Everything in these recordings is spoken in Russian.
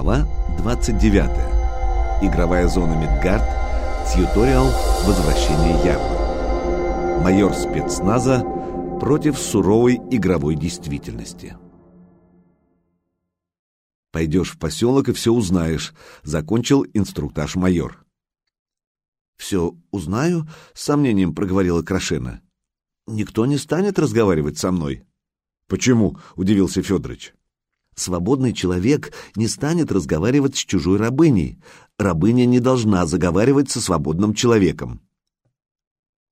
Глава 29. Игровая зона Мидгард. Тьюториал «Возвращение Ярла». Майор спецназа против суровой игровой действительности. «Пойдешь в поселок и все узнаешь», — закончил инструктаж майор. «Все узнаю», — с сомнением проговорила Крашена. «Никто не станет разговаривать со мной». «Почему?» — удивился Федорович. Свободный человек не станет разговаривать с чужой рабыней. Рабыня не должна заговаривать со свободным человеком.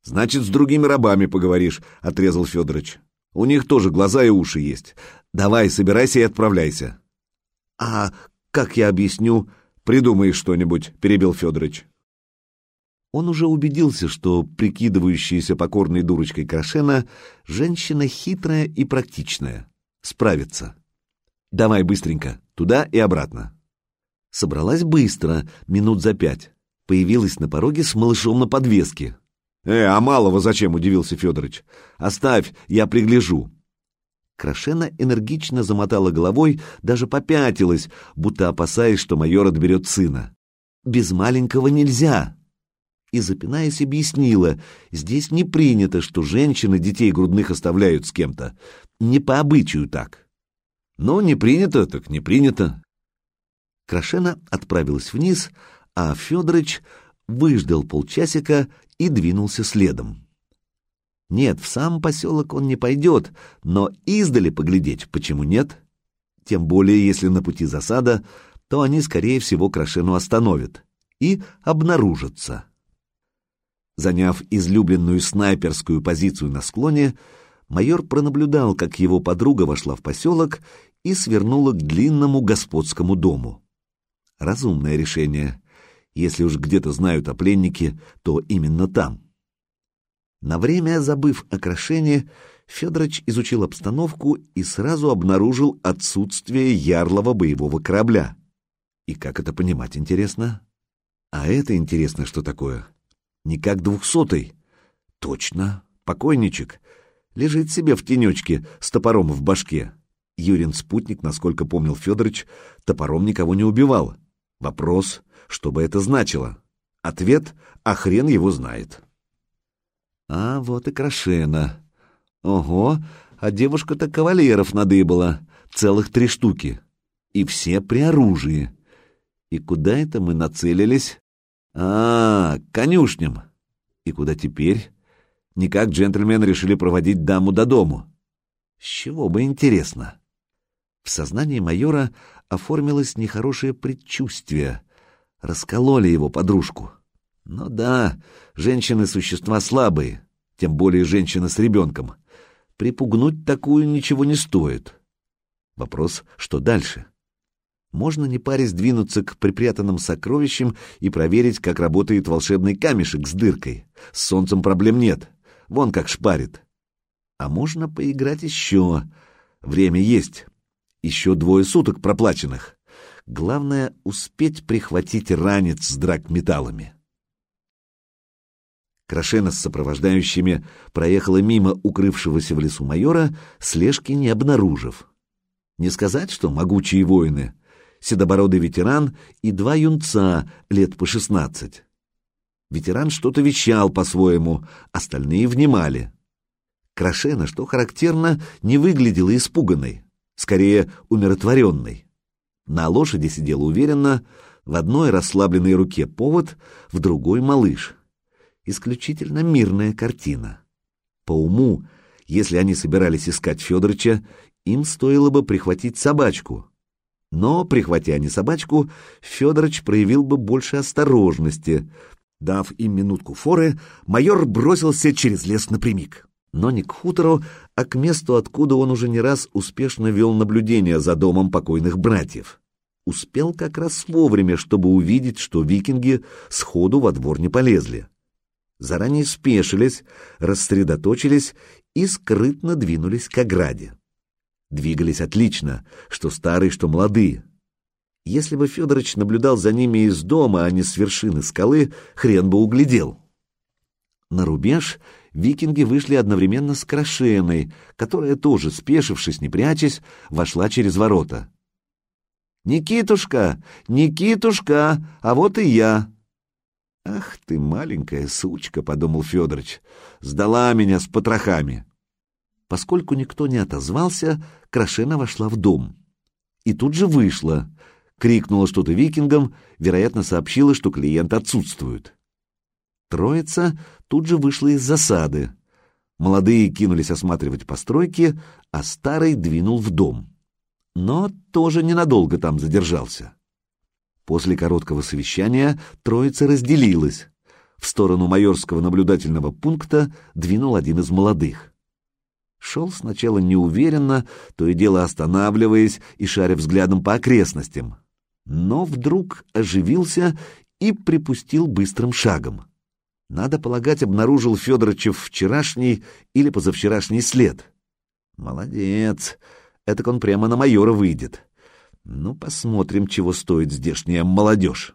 «Значит, с другими рабами поговоришь», — отрезал Федорович. «У них тоже глаза и уши есть. Давай, собирайся и отправляйся». «А как я объясню?» «Придумай что-нибудь», — перебил Федорович. Он уже убедился, что прикидывающаяся покорной дурочкой Крашена женщина хитрая и практичная. Справится. Давай быстренько, туда и обратно. Собралась быстро, минут за пять. Появилась на пороге с малышом на подвеске. «Э, а малого зачем?» — удивился Федорович. «Оставь, я пригляжу». Крашена энергично замотала головой, даже попятилась, будто опасаясь, что майор отберет сына. «Без маленького нельзя!» И, запинаясь, объяснила, здесь не принято, что женщины детей грудных оставляют с кем-то. Не по обычаю так. Но не принято, так не принято. Крашена отправилась вниз, а Федорович выждал полчасика и двинулся следом. Нет, в сам поселок он не пойдет, но издали поглядеть почему нет? Тем более, если на пути засада, то они, скорее всего, Крашену остановят и обнаружатся. Заняв излюбленную снайперскую позицию на склоне, майор пронаблюдал, как его подруга вошла в поселок и свернула к длинному господскому дому. Разумное решение. Если уж где-то знают о пленнике, то именно там. На время, забыв о крашении, Федорович изучил обстановку и сразу обнаружил отсутствие ярлого боевого корабля. И как это понимать, интересно? А это интересно, что такое? Не как двухсотый. Точно, покойничек. Лежит себе в тенечке с топором в башке. Юрин спутник, насколько помнил Федорович, топором никого не убивал. Вопрос, что бы это значило? Ответ, а хрен его знает. А вот и Крашена. Ого, а девушка-то кавалеров надыбала, целых три штуки. И все при оружии. И куда это мы нацелились? А, к конюшням. И куда теперь? Никак джентльмены решили проводить даму до дому. С чего бы интересно? В сознании майора оформилось нехорошее предчувствие. Раскололи его подружку. Ну да, женщины — существа слабые, тем более женщина с ребенком. Припугнуть такую ничего не стоит. Вопрос, что дальше? Можно не парясь двинуться к припрятанным сокровищам и проверить, как работает волшебный камешек с дыркой. С солнцем проблем нет. Вон как шпарит. А можно поиграть еще. Время есть. Еще двое суток проплаченных. Главное — успеть прихватить ранец с драгметаллами. Крашена с сопровождающими проехала мимо укрывшегося в лесу майора, слежки не обнаружив. Не сказать, что могучие воины, седобородый ветеран и два юнца лет по шестнадцать. Ветеран что-то вещал по-своему, остальные внимали. Крашена, что характерно, не выглядела испуганной скорее умиротворенной. На лошади сидел уверенно, в одной расслабленной руке повод, в другой малыш. Исключительно мирная картина. По уму, если они собирались искать Федорыча, им стоило бы прихватить собачку. Но, прихватя они собачку, Федорович проявил бы больше осторожности. Дав им минутку форы, майор бросился через лес напрямик но не к хутору, а к месту, откуда он уже не раз успешно вел наблюдение за домом покойных братьев. Успел как раз вовремя, чтобы увидеть, что викинги сходу во двор не полезли. Заранее спешились, рассредоточились и скрытно двинулись к ограде. Двигались отлично, что старые, что молодые. Если бы Федорович наблюдал за ними из дома, а не с вершины скалы, хрен бы углядел. На рубеж викинги вышли одновременно с Крашеной, которая тоже, спешившись, не прячась, вошла через ворота. «Никитушка! Никитушка! А вот и я!» «Ах ты, маленькая сучка!» — подумал Федорович. «Сдала меня с потрохами!» Поскольку никто не отозвался, Крашена вошла в дом. И тут же вышла. Крикнула что-то викингам, вероятно, сообщила, что клиент отсутствует. Троица тут же вышла из засады. Молодые кинулись осматривать постройки, а старый двинул в дом. Но тоже ненадолго там задержался. После короткого совещания троица разделилась. В сторону майорского наблюдательного пункта двинул один из молодых. Шел сначала неуверенно, то и дело останавливаясь и шаря взглядом по окрестностям, но вдруг оживился и припустил быстрым шагом. Надо полагать, обнаружил Федорычев вчерашний или позавчерашний след. Молодец, это он прямо на майора выйдет. Ну, посмотрим, чего стоит здешняя молодежь.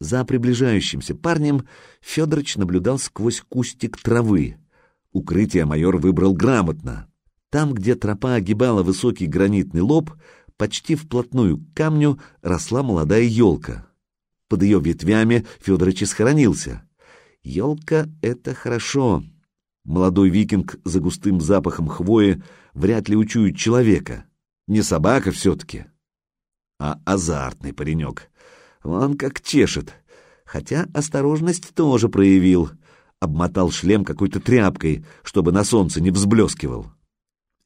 За приближающимся парнем Федорович наблюдал сквозь кустик травы. Укрытие майор выбрал грамотно. Там, где тропа огибала высокий гранитный лоб, почти вплотную к камню росла молодая елка. Под ее ветвями Федорович схоронился. Елка — это хорошо. Молодой викинг за густым запахом хвои вряд ли учует человека. Не собака все-таки, а азартный паренек. Он как чешет. Хотя осторожность тоже проявил. Обмотал шлем какой-то тряпкой, чтобы на солнце не взблескивал.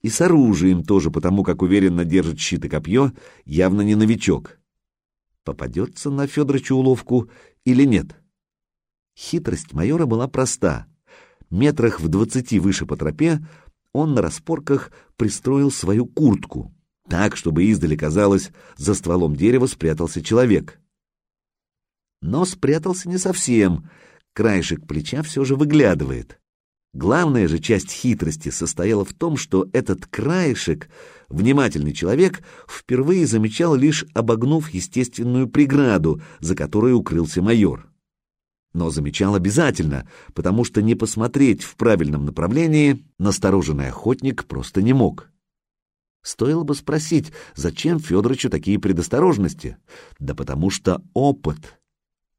И с оружием тоже, потому как уверенно держит щит и копье, явно не новичок. Попадется на Федорычу уловку или нет? Хитрость майора была проста. Метрах в двадцати выше по тропе он на распорках пристроил свою куртку, так, чтобы издали казалось, за стволом дерева спрятался человек. Но спрятался не совсем, краешек плеча все же выглядывает. Главная же часть хитрости состояла в том, что этот краешек внимательный человек впервые замечал лишь обогнув естественную преграду, за которой укрылся майор но замечал обязательно, потому что не посмотреть в правильном направлении настороженный охотник просто не мог. Стоило бы спросить, зачем Федоровичу такие предосторожности? Да потому что опыт.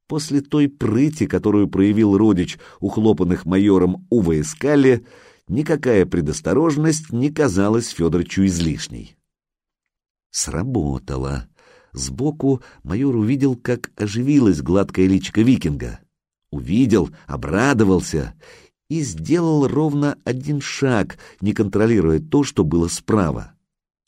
После той прыти, которую проявил родич ухлопанных майором Ува Искали, никакая предосторожность не казалась Федоровичу излишней. Сработало. Сбоку майор увидел, как оживилась гладкая личка викинга увидел, обрадовался и сделал ровно один шаг, не контролируя то, что было справа.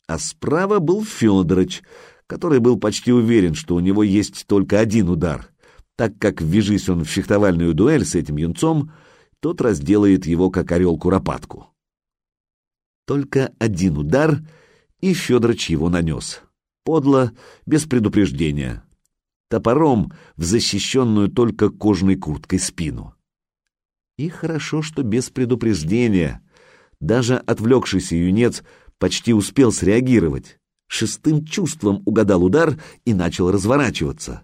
А справа был Федорович, который был почти уверен, что у него есть только один удар, так как, ввяжись он в фехтовальную дуэль с этим юнцом, тот разделает его, как орел-куропатку. Только один удар, и Федорович его нанес. Подло, без предупреждения топором в защищенную только кожной курткой спину. И хорошо, что без предупреждения. Даже отвлекшийся юнец почти успел среагировать. Шестым чувством угадал удар и начал разворачиваться.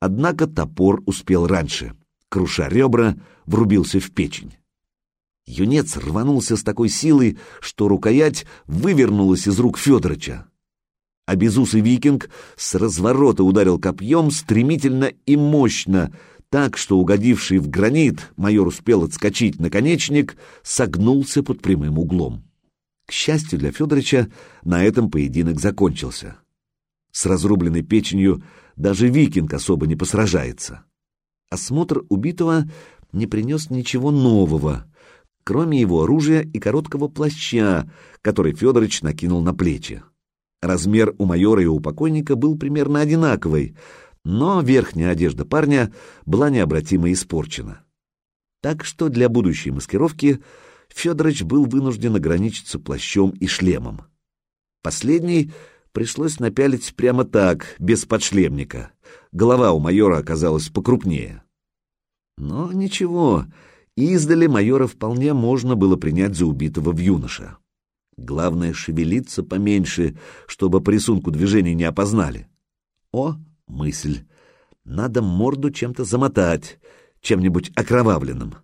Однако топор успел раньше. Круша ребра, врубился в печень. Юнец рванулся с такой силой, что рукоять вывернулась из рук Федорыча а безусый викинг с разворота ударил копьем стремительно и мощно, так что угодивший в гранит майор успел отскочить наконечник, согнулся под прямым углом. К счастью для Федоровича, на этом поединок закончился. С разрубленной печенью даже викинг особо не посражается. Осмотр убитого не принес ничего нового, кроме его оружия и короткого плаща, который Федорович накинул на плечи. Размер у майора и у покойника был примерно одинаковый, но верхняя одежда парня была необратимо испорчена. Так что для будущей маскировки Федорович был вынужден ограничиться плащом и шлемом. Последний пришлось напялить прямо так, без подшлемника. Голова у майора оказалась покрупнее. Но ничего, издали майора вполне можно было принять за убитого в юноша. Главное — шевелиться поменьше, чтобы по рисунку движений не опознали. О, мысль! Надо морду чем-то замотать, чем-нибудь окровавленным.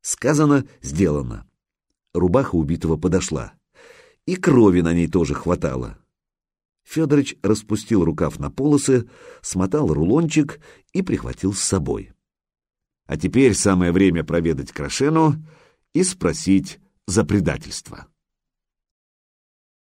Сказано, сделано. Рубаха убитого подошла. И крови на ней тоже хватало. Федорович распустил рукав на полосы, смотал рулончик и прихватил с собой. А теперь самое время проведать Крашену и спросить за предательство.